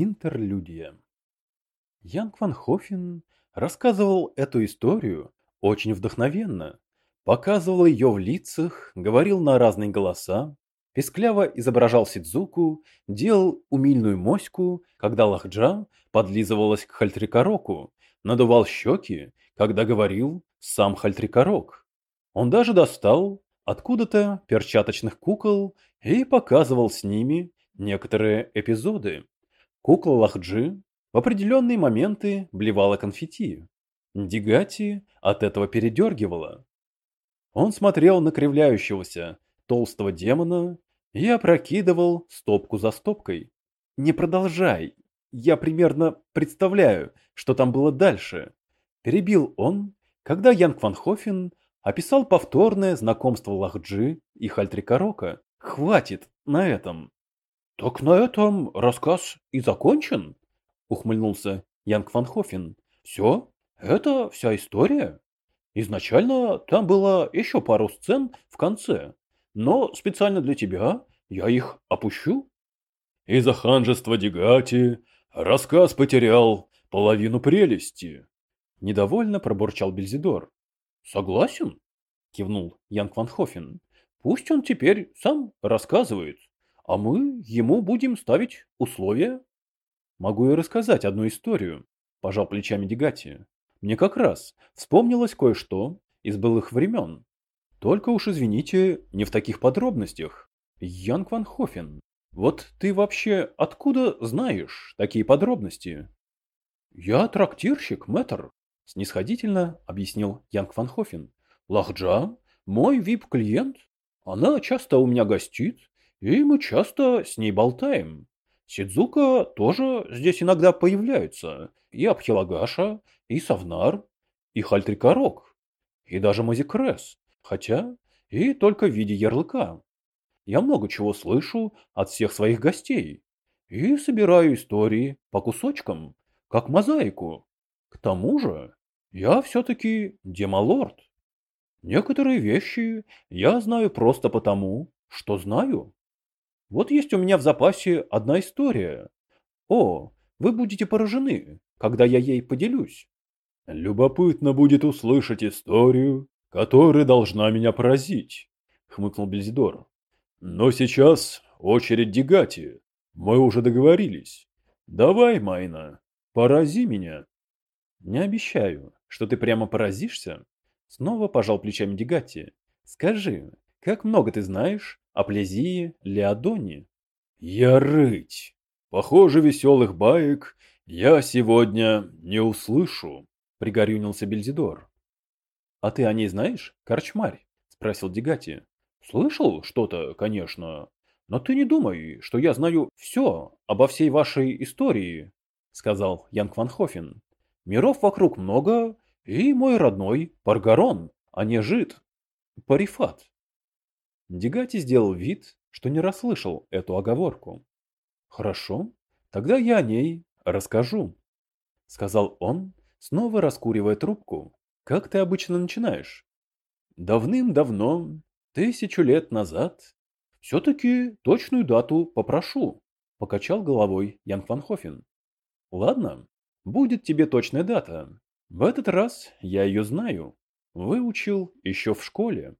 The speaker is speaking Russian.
Интерлюдия. Янг Ван Хофен рассказывал эту историю очень вдохновенно, показывал ее в лицах, говорил на разные голоса, пескляво изображал Сидзуку, делал умильную моську, когда Лахджа подлизывалась к Хальтрикороку, надувал щеки, когда говорил сам Хальтрикорок. Он даже достал откуда-то перчаточных кукол и показывал с ними некоторые эпизоды. Кукла Лахджи в определенные моменты блевала конфетти. Дигати от этого передергивала. Он смотрел на кривляющегося толстого демона и опрокидывал стопку за стопкой. «Не продолжай, я примерно представляю, что там было дальше», – перебил он, когда Янг Ван Хофен описал повторное знакомство Лахджи и Хальтрикорока. «Хватит на этом». «Так на этом рассказ и закончен?» — ухмыльнулся Янг Ван Хофен. «Все? Это вся история?» Изначально там было еще пару сцен в конце, но специально для тебя я их опущу. Из-за ханжества Дегати рассказ потерял половину прелести. Недовольно пробурчал Бельзидор. Согласен? Кивнул Янг Ван Хофен. Пусть он теперь сам рассказывает а мы ему будем ставить условия. Могу и рассказать одну историю, пожал плечами Дегати. Мне как раз вспомнилось кое-что из былых времен. Только уж извините, не в таких подробностях. Янг Ван Хофен, вот ты вообще откуда знаешь такие подробности? Я трактирщик, мэтр, снисходительно объяснил Янг Ван Хофен. Лахджа, мой вип-клиент, она часто у меня гостит и мы часто с ней болтаем. Сидзука тоже здесь иногда появляются. И Абхилагаша, и Савнар, и Хальтрикорок, и даже Мазикрес. Хотя и только в виде ярлыка. Я много чего слышу от всех своих гостей. И собираю истории по кусочкам, как мозаику. К тому же, я все-таки демалорд. Некоторые вещи я знаю просто потому, что знаю. Вот есть у меня в запасе одна история. О, вы будете поражены, когда я ей поделюсь. Любопытно будет услышать историю, которая должна меня поразить, хмыкнул Бельзидор. Но сейчас очередь Дегати. Мы уже договорились. Давай, Майна, порази меня. Не обещаю, что ты прямо поразишься. Снова пожал плечами Дегати. Скажи, как много ты знаешь о Плезии Леодоне? Я рыть. Похоже, веселых баек я сегодня не услышу, пригорюнился Бельзидор. А ты о ней знаешь, корчмарь? Спросил Дегати. Слышал что-то, конечно, но ты не думай, что я знаю все обо всей вашей истории, сказал Янг Ван Хофен. Миров вокруг много, и мой родной Паргарон, а не жид. Парифат. Дегати сделал вид, что не расслышал эту оговорку. «Хорошо, тогда я о ней расскажу», — сказал он, снова раскуривая трубку. «Как ты обычно начинаешь?» «Давным-давно, тысячу лет назад, все-таки точную дату попрошу», — покачал головой Ян Фанхофен. «Ладно, будет тебе точная дата. В этот раз я ее знаю. Выучил еще в школе».